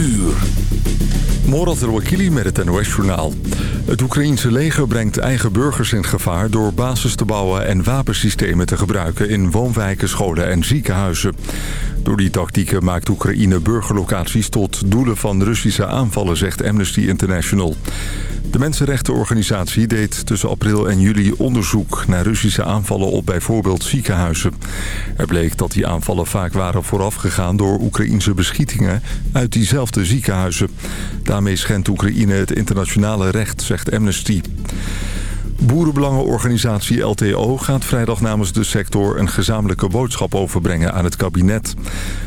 uur. Morat Rouakili met het NOS-journaal. Het Oekraïense leger brengt eigen burgers in gevaar... door basis te bouwen en wapensystemen te gebruiken... in woonwijken, scholen en ziekenhuizen. Door die tactieken maakt Oekraïne burgerlocaties... tot doelen van Russische aanvallen, zegt Amnesty International. De mensenrechtenorganisatie deed tussen april en juli onderzoek... naar Russische aanvallen op bijvoorbeeld ziekenhuizen. Er bleek dat die aanvallen vaak waren voorafgegaan... door Oekraïense beschietingen uit diezelfde ziekenhuizen. Daarmee schendt Oekraïne het internationale recht, zegt Amnesty. Boerenbelangenorganisatie LTO gaat vrijdag namens de sector een gezamenlijke boodschap overbrengen aan het kabinet.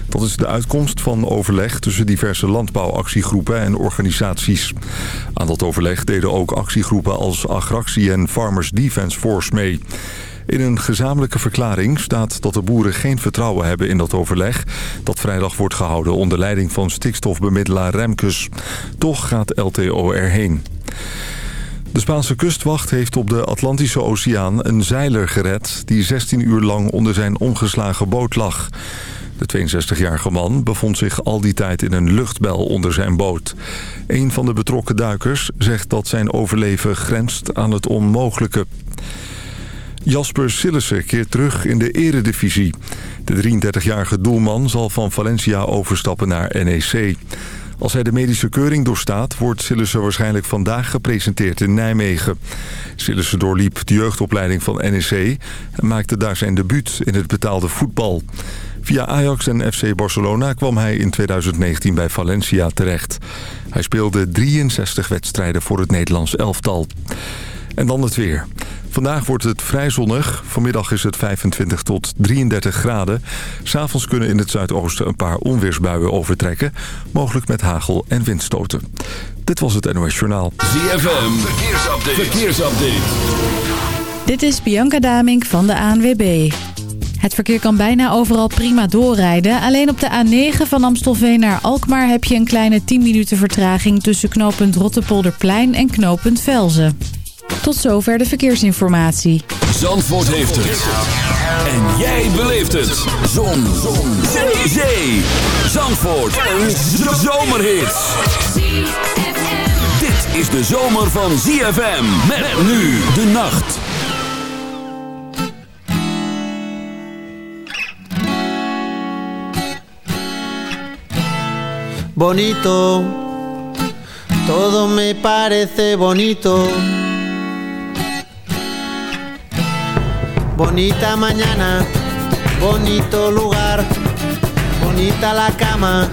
Dat is de uitkomst van overleg tussen diverse landbouwactiegroepen en organisaties. Aan dat overleg deden ook actiegroepen als Agractie en Farmers Defence Force mee. In een gezamenlijke verklaring staat dat de boeren geen vertrouwen hebben in dat overleg... dat vrijdag wordt gehouden onder leiding van stikstofbemiddelaar Remkes. Toch gaat LTO erheen. De Spaanse kustwacht heeft op de Atlantische Oceaan een zeiler gered... die 16 uur lang onder zijn omgeslagen boot lag. De 62-jarige man bevond zich al die tijd in een luchtbel onder zijn boot. Een van de betrokken duikers zegt dat zijn overleven grenst aan het onmogelijke. Jasper Sillissen keert terug in de eredivisie. De 33-jarige doelman zal van Valencia overstappen naar NEC. Als hij de medische keuring doorstaat, wordt Sillissen waarschijnlijk vandaag gepresenteerd in Nijmegen. Sillissen doorliep de jeugdopleiding van NEC en maakte daar zijn debuut in het betaalde voetbal. Via Ajax en FC Barcelona kwam hij in 2019 bij Valencia terecht. Hij speelde 63 wedstrijden voor het Nederlands elftal. En dan het weer. Vandaag wordt het vrij zonnig. Vanmiddag is het 25 tot 33 graden. S'avonds kunnen in het zuidoosten een paar onweersbuien overtrekken. Mogelijk met hagel en windstoten. Dit was het NOS Journaal. ZFM, verkeersupdate. verkeersupdate. Dit is Bianca Damink van de ANWB. Het verkeer kan bijna overal prima doorrijden. Alleen op de A9 van Amstelveen naar Alkmaar heb je een kleine 10 minuten vertraging... tussen knooppunt Rottepolderplein en knooppunt Velzen. Tot zover de verkeersinformatie. Zandvoort heeft het. En jij beleeft het. Zon. Zon. Zee. Zee. Zandvoort. Een zomerhit. Dit is de zomer van ZFM. Met nu de nacht. Bonito. Todo me parece bonito. Bonita mañana, bonito lugar, bonita la cama,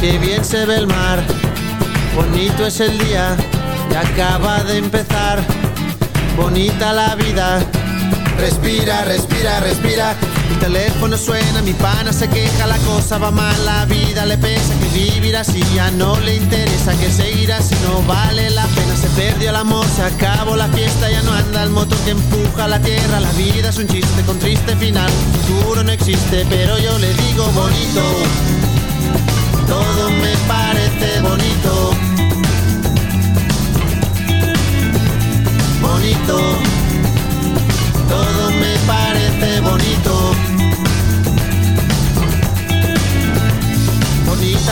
que bien se ve el mar. Bonito es el día que acaba de empezar, bonita la vida. Respira, respira, respira. El teléfono suena, mi pana se queja, la cosa va mal, la vida le pesa, que vivir así ya no le interesa, que seguir así no vale la pena. Perdió el amor, se acabó la fiesta, ya no anda el motor que empuja la tierra. La vida es un chiste con triste final, futuro no existe, pero yo le digo bonito. Todo me parece bonito. Bonito. Todo me parece bonito.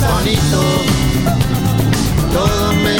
bonito. Todo me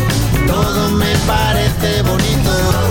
todo me parece bonito.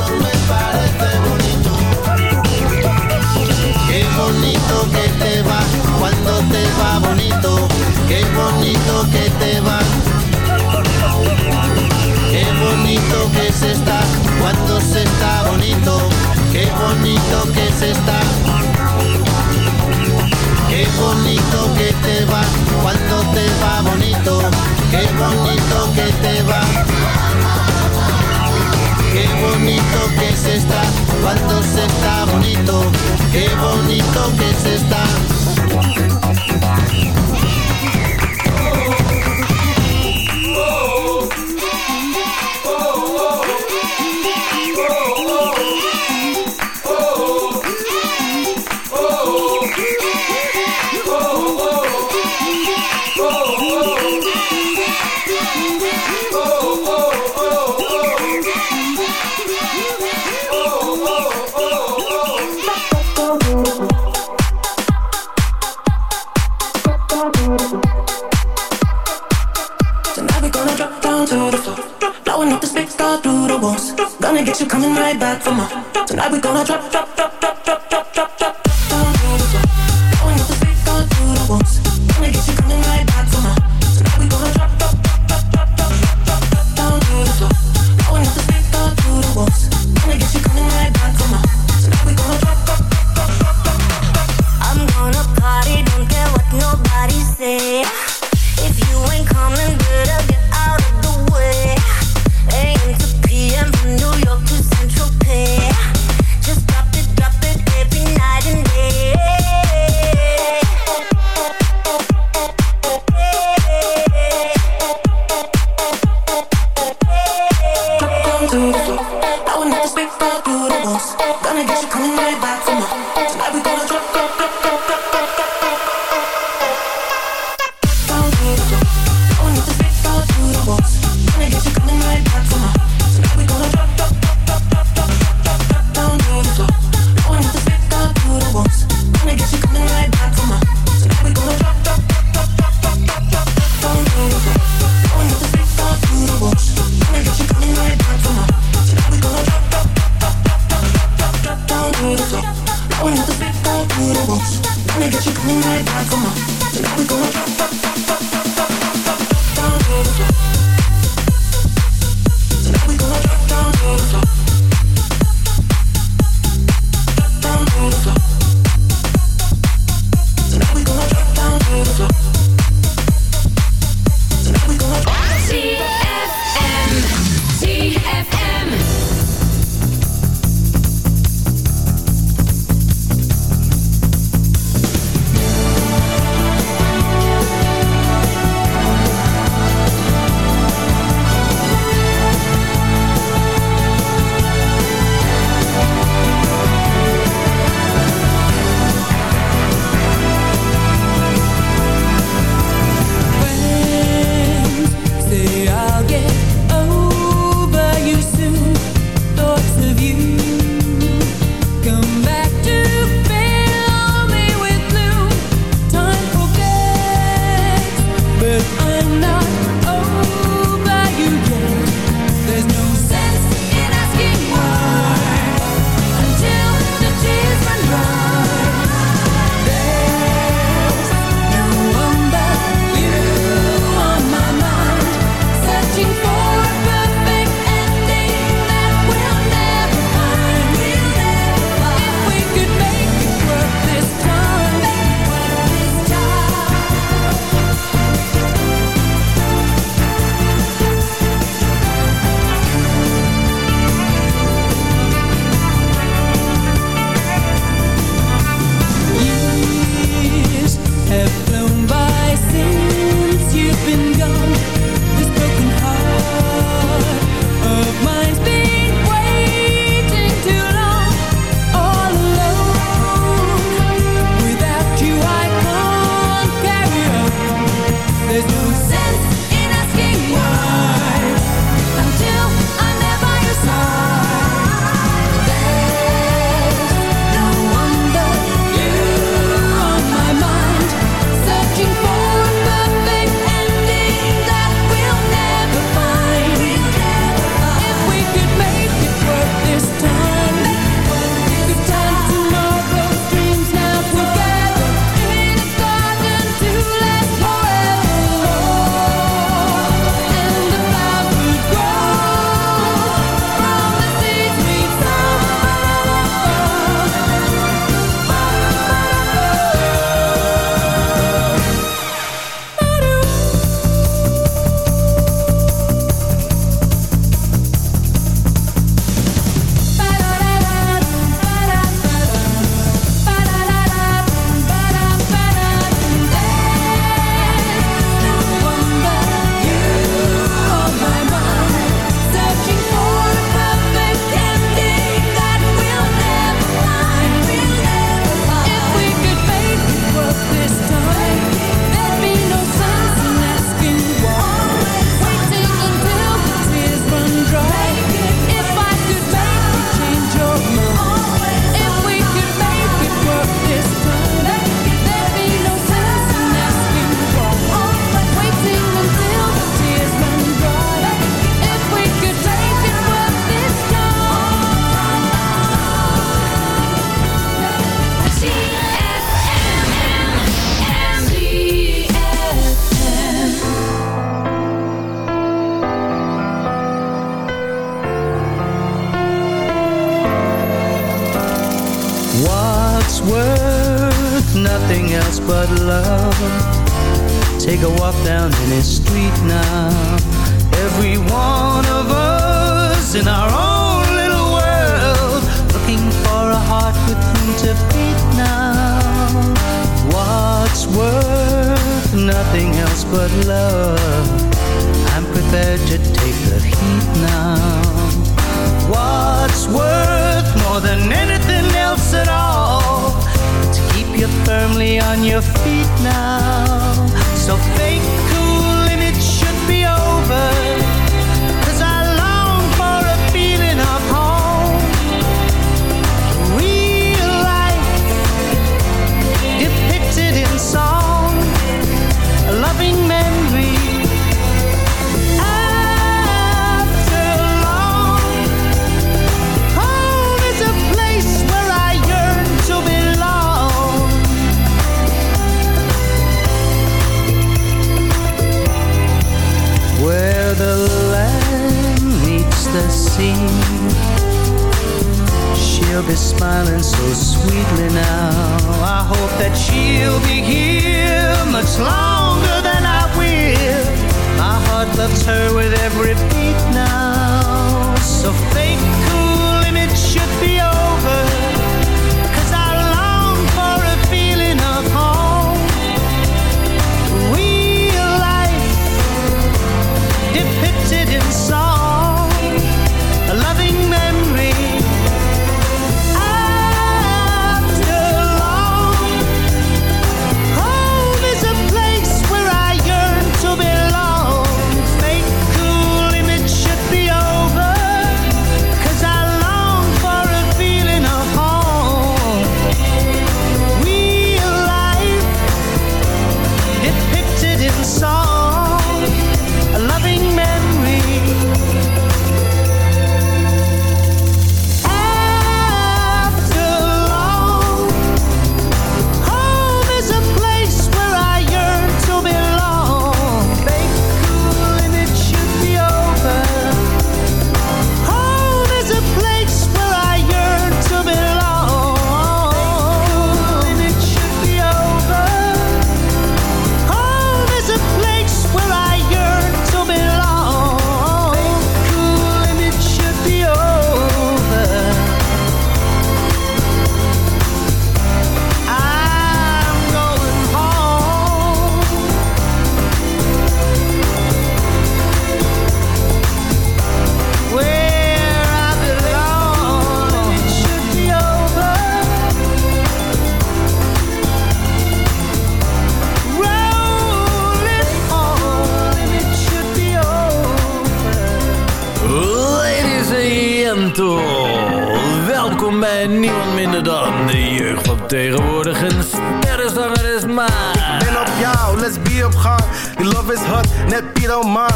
Tegenwoordig. Een sterrenzanger is maar. ben op jou, let's be op gang. Die love is hot, net Piet man.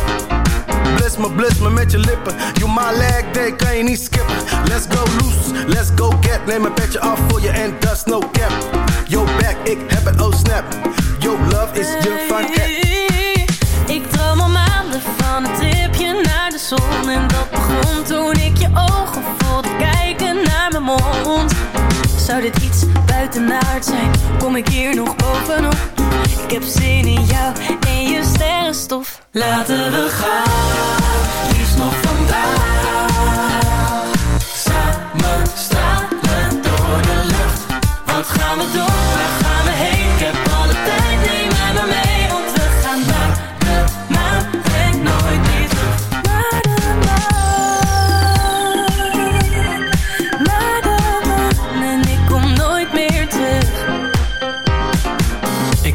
Bliss me, bliss me met je lippen. You my leg day, kan je niet skippen. Let's go loose, let's go get. Neem een petje af voor je en is no cap. Yo back, ik heb het, oh snap. Yo love is je van cat. Ik droom al maanden van een tripje naar de zon En dat begon toen ik je ogen voelde kijken naar mijn mond Zou dit iets buitenaard zijn? Kom ik hier nog bovenop? Ik heb zin in jou en je sterrenstof Laten we gaan,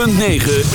.9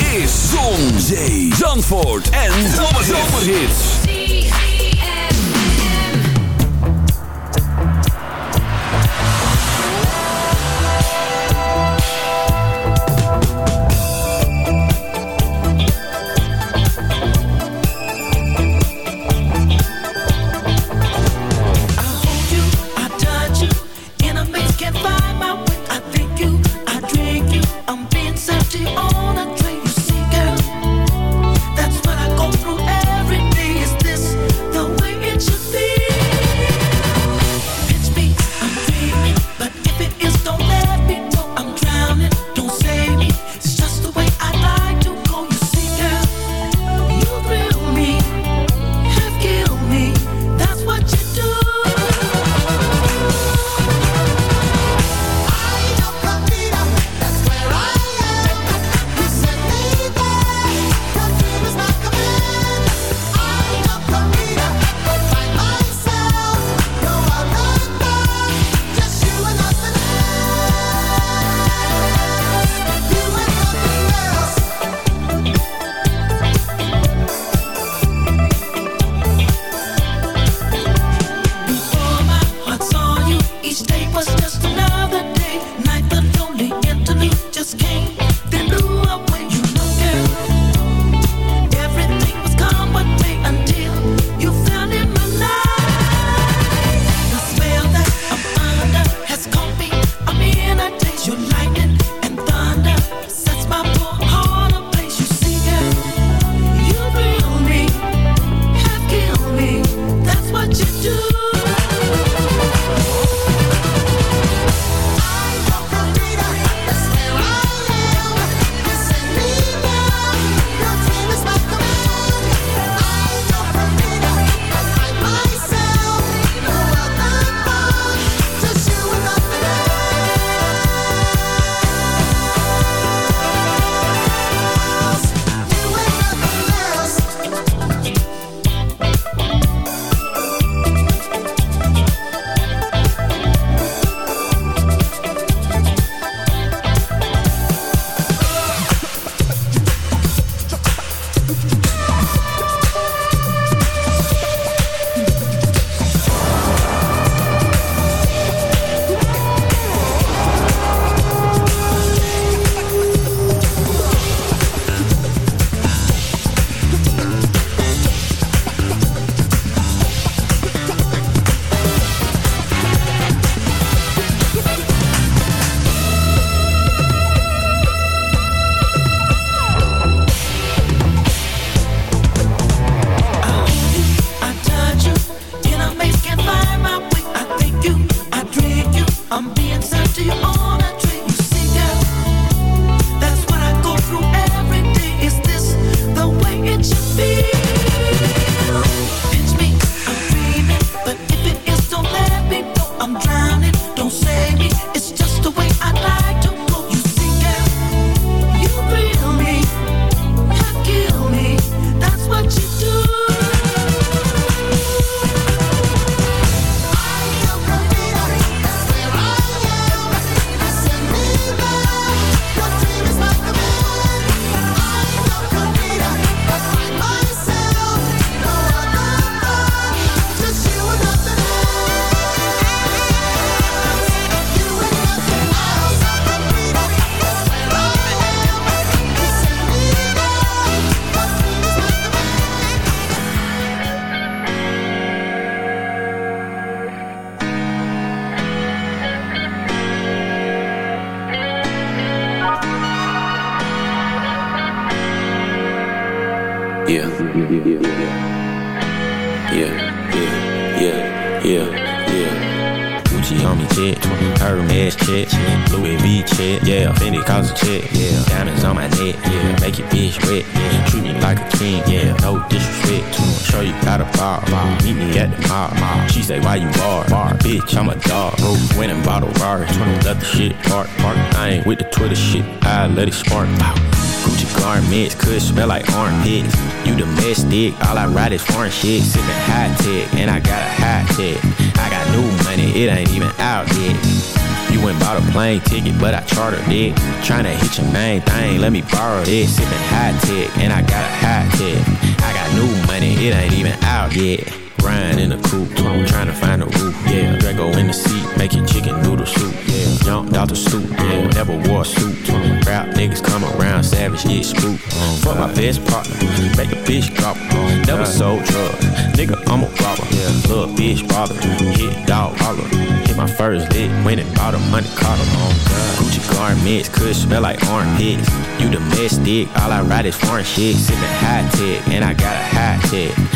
yeah, yeah, yeah, yeah, yeah, yeah. Gucci on me check, Hermes check, Louis V check, yeah, Fendi cause a check, yeah, diamonds on my neck, yeah, make your bitch wet, yeah, treat me like a king, yeah, no disrespect, show you how to bar, meet me at the bar, mall. She say why you bar, bar, bitch I'm a dog, bro, went bottle bought a Rari, let the shit park, park, I ain't with the Twitter shit, I let it spark, wow. Gucci garments, could smell like armpits. You domestic, all I ride is foreign shit. Sipping hot tech, and I got a hot tech. I got new money, it ain't even out yet. You went bought a plane ticket, but I chartered it. Tryna hit your main thing, let me borrow this. Sipping hot tech, and I got a hot tech. I got new money, it ain't even out yet. Ryan in the coupe, trying to find a roof, yeah. Drago in the seat, making chicken noodle soup, yeah. Jumped out the stoop, yeah. Never wore a suit. Rap niggas come around, savage, yeah, spook. Fuck my best partner, make a bitch drop. Never sold drugs, nigga, I'm a robber. Yeah. Little bitch bother, hit dog holler. Hit my first lick, went and bought a money car. Oh, Gucci garments, could smell like armpits. You domestic, all I ride is foreign shit. Sippin' high tech, and I got a high tech.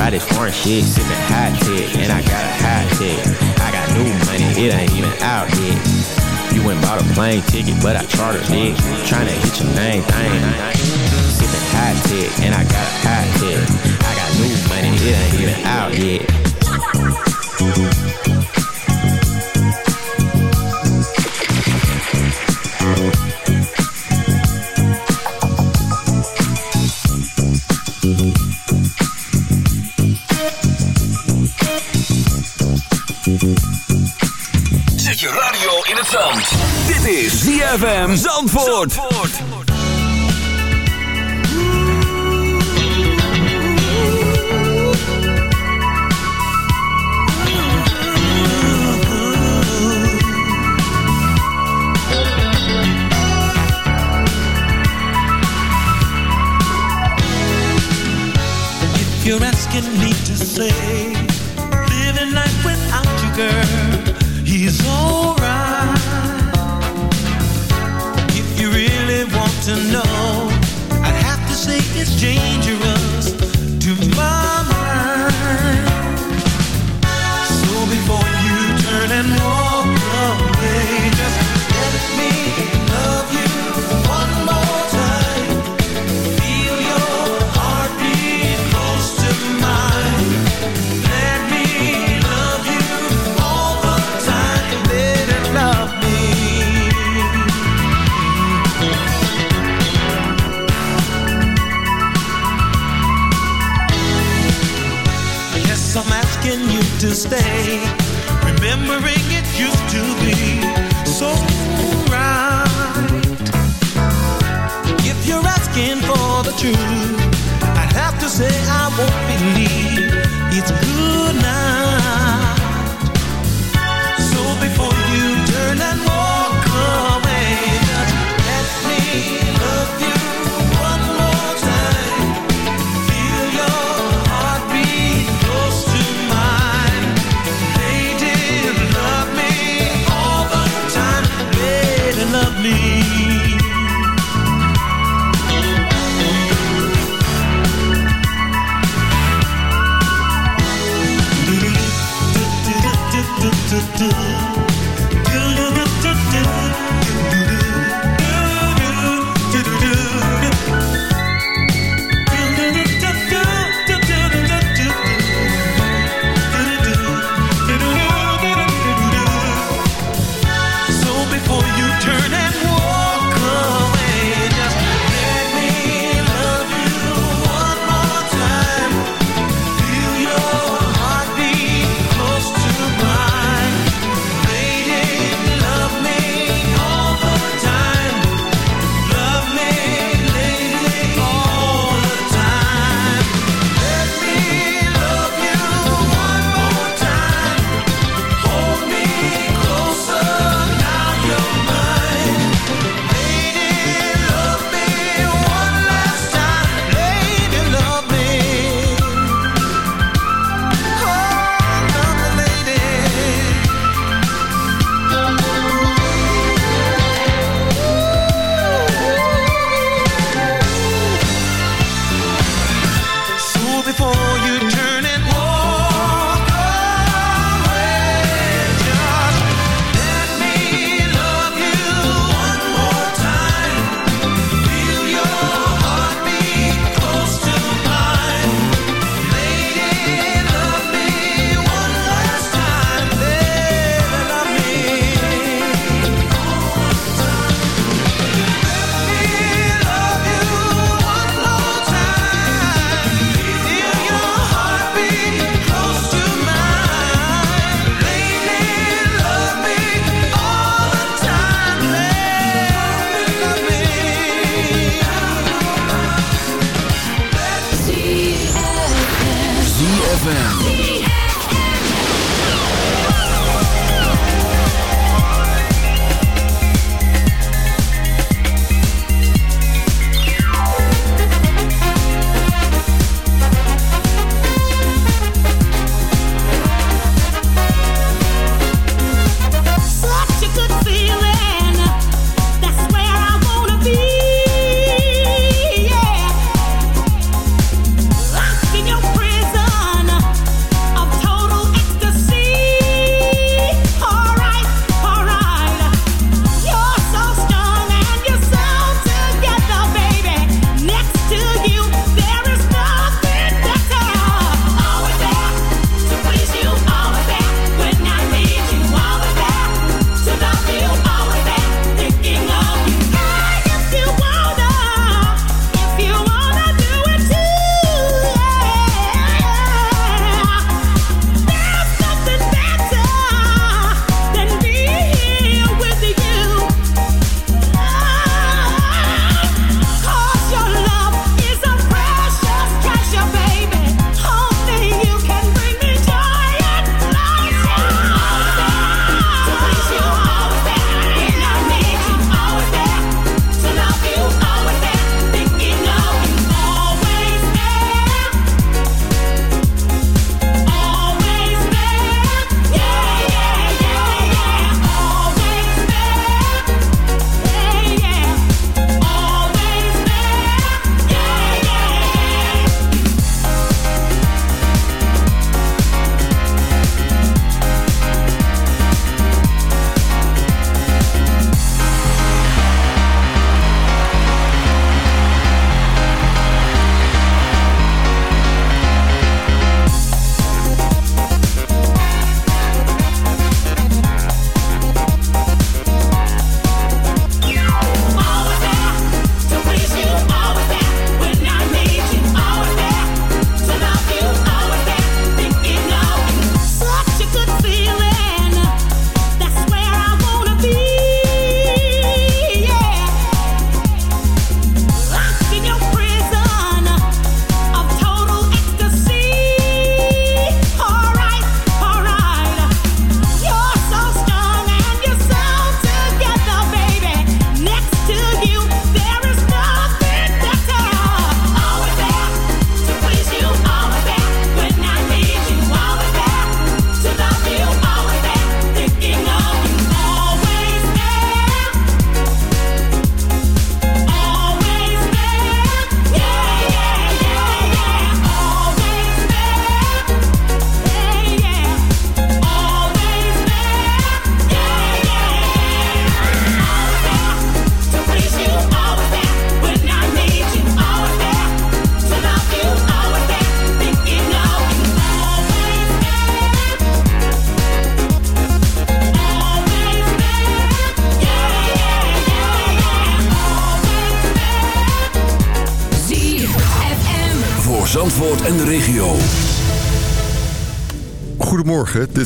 Ride is foreign shit. Sippin' high tech, and I got a high tech. I got new money, it ain't even out yet. You went bought a plane ticket, but I chartered it. Tryna hit your main thing. Sippin' high tech, and I got a high tech. I got new money, it ain't even out yet. ZFM Zandvoort.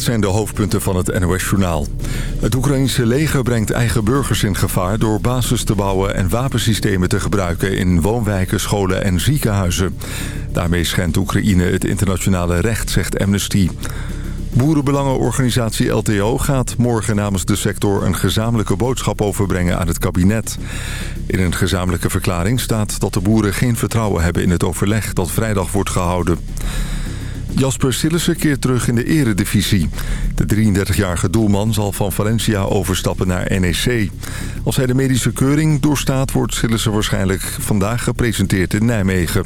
Zijn de hoofdpunten van het NOS-journaal. Het Oekraïnse leger brengt eigen burgers in gevaar... door basis te bouwen en wapensystemen te gebruiken... in woonwijken, scholen en ziekenhuizen. Daarmee schendt Oekraïne het internationale recht, zegt Amnesty. Boerenbelangenorganisatie LTO gaat morgen namens de sector... een gezamenlijke boodschap overbrengen aan het kabinet. In een gezamenlijke verklaring staat dat de boeren geen vertrouwen hebben... in het overleg dat vrijdag wordt gehouden. Jasper Sillissen keert terug in de eredivisie. De 33-jarige doelman zal van Valencia overstappen naar NEC. Als hij de medische keuring doorstaat... wordt Sillissen waarschijnlijk vandaag gepresenteerd in Nijmegen.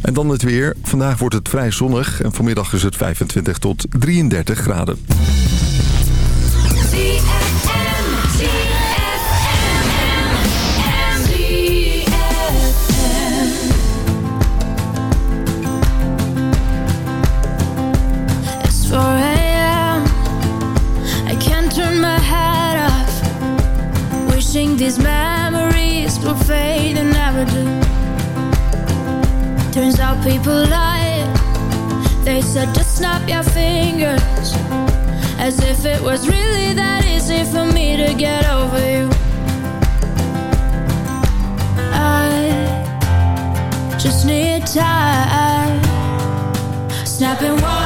En dan het weer. Vandaag wordt het vrij zonnig en vanmiddag is het 25 tot 33 graden. Turn my head off. Wishing these memories will fade and never do. Turns out people lie. They said just snap your fingers. As if it was really that easy for me to get over you. I just need time. Snapping one,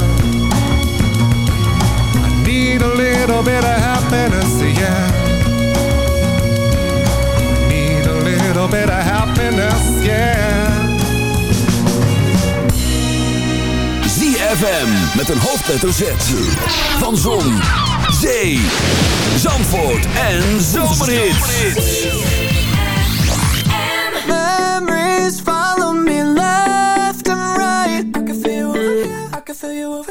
little bit of happiness, yeah. Need a little bit of happiness, yeah. ZFM met een hoofdletter Z. Van Zon, Zee, Zandvoort en Zomerhits. Memories follow me left and right. I can feel you, I can feel you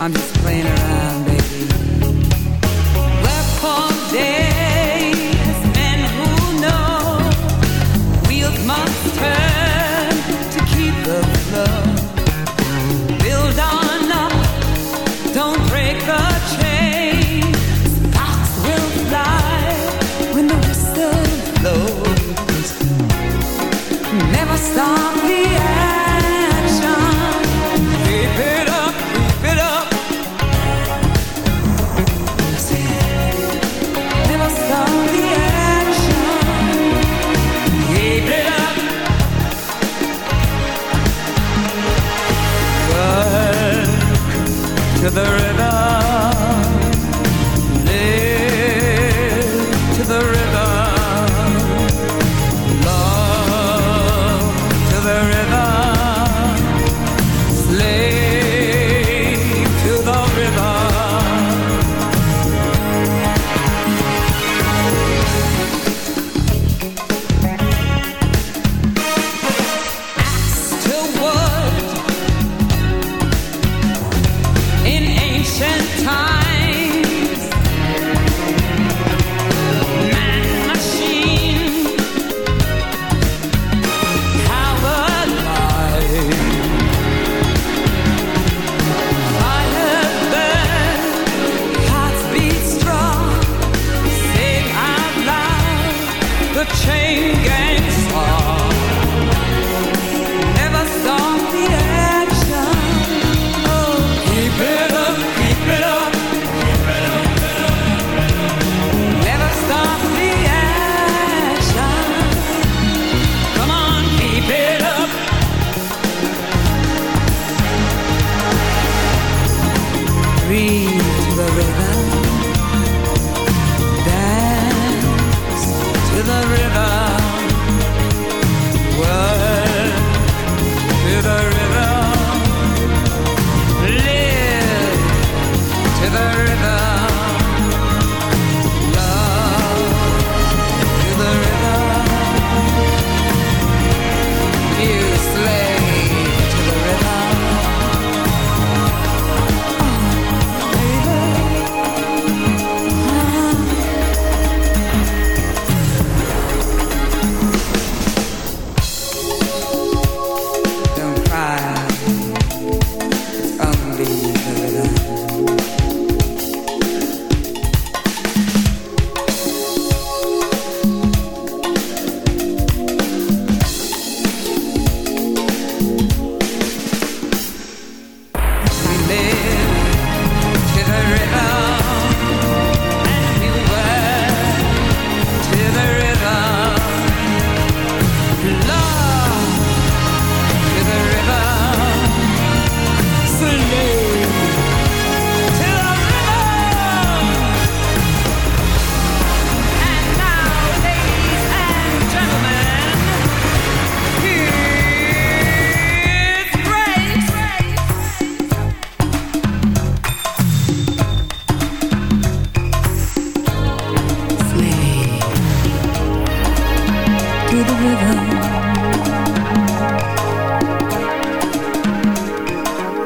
I'm just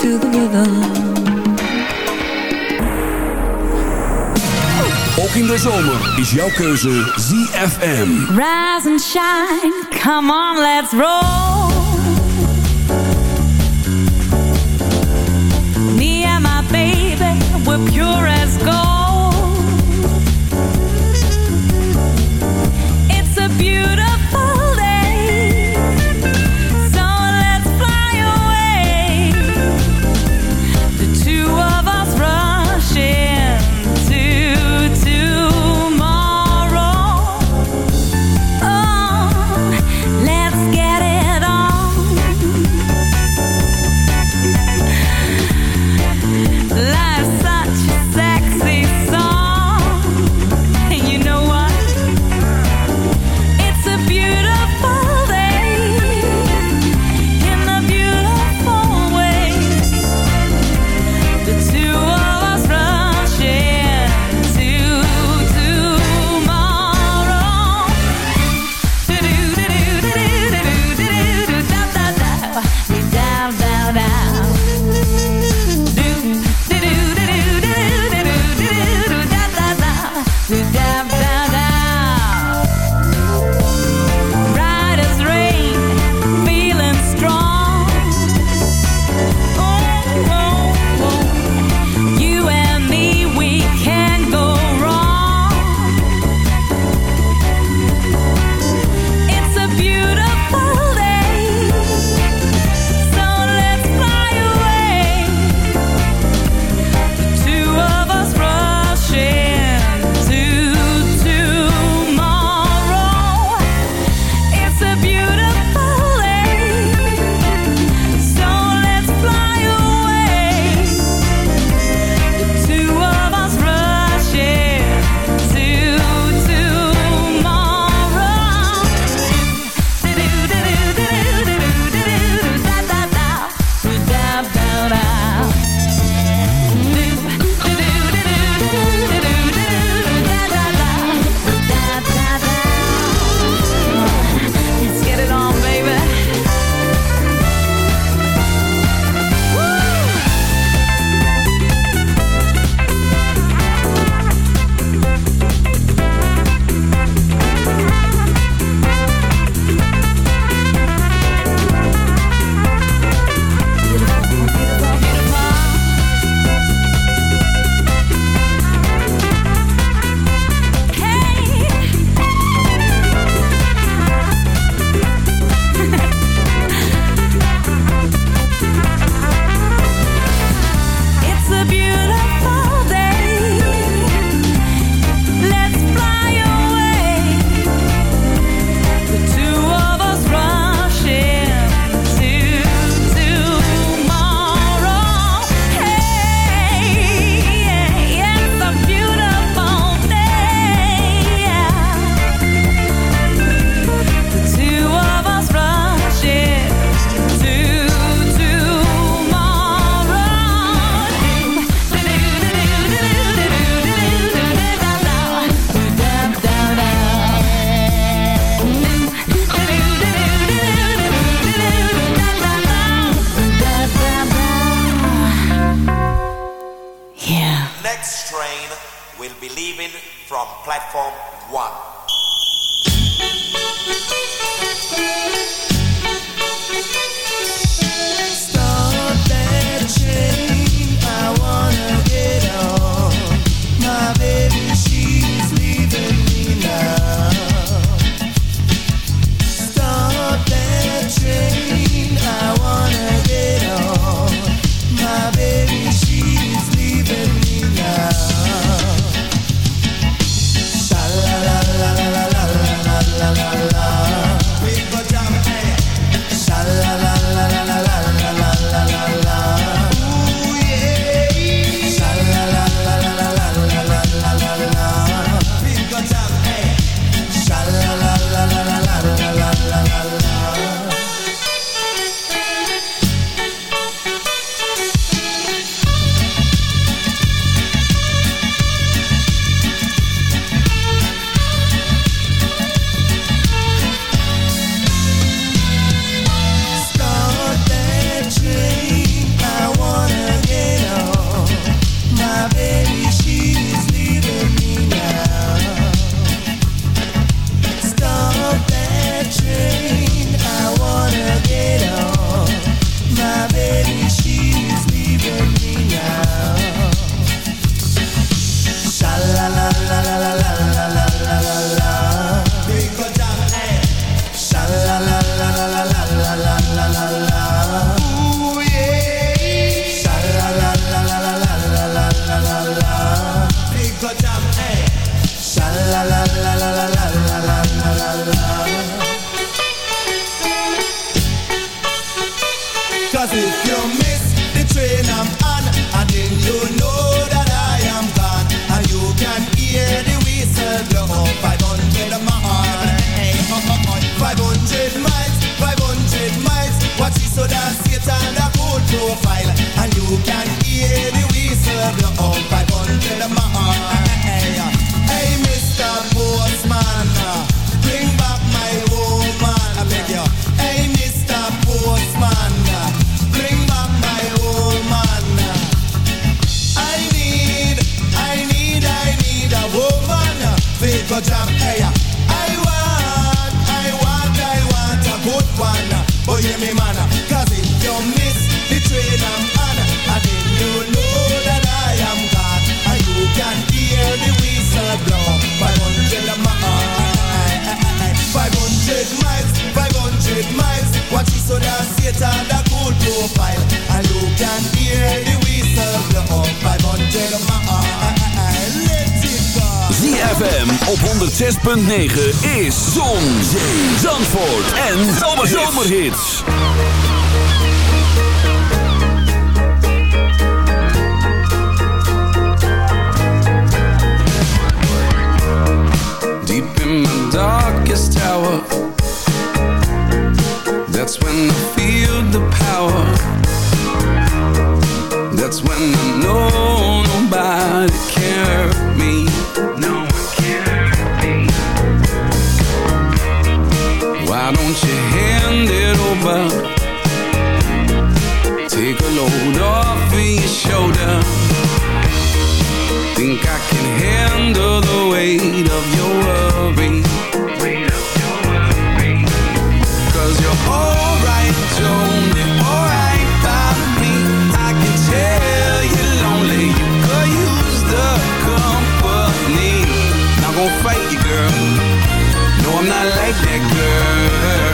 Ook in de zomer is jouw keuze ZFM. Rise and shine, come on, let's roll. Me and my baby, we're pure as gold. will be leaving from platform one. Load off of your shoulder. Think I can handle the weight of your worry. Cause you're alright, Joni, alright by me. I can tell you're lonely, you could use the company. Not gonna fight you, girl. No, I'm not like that girl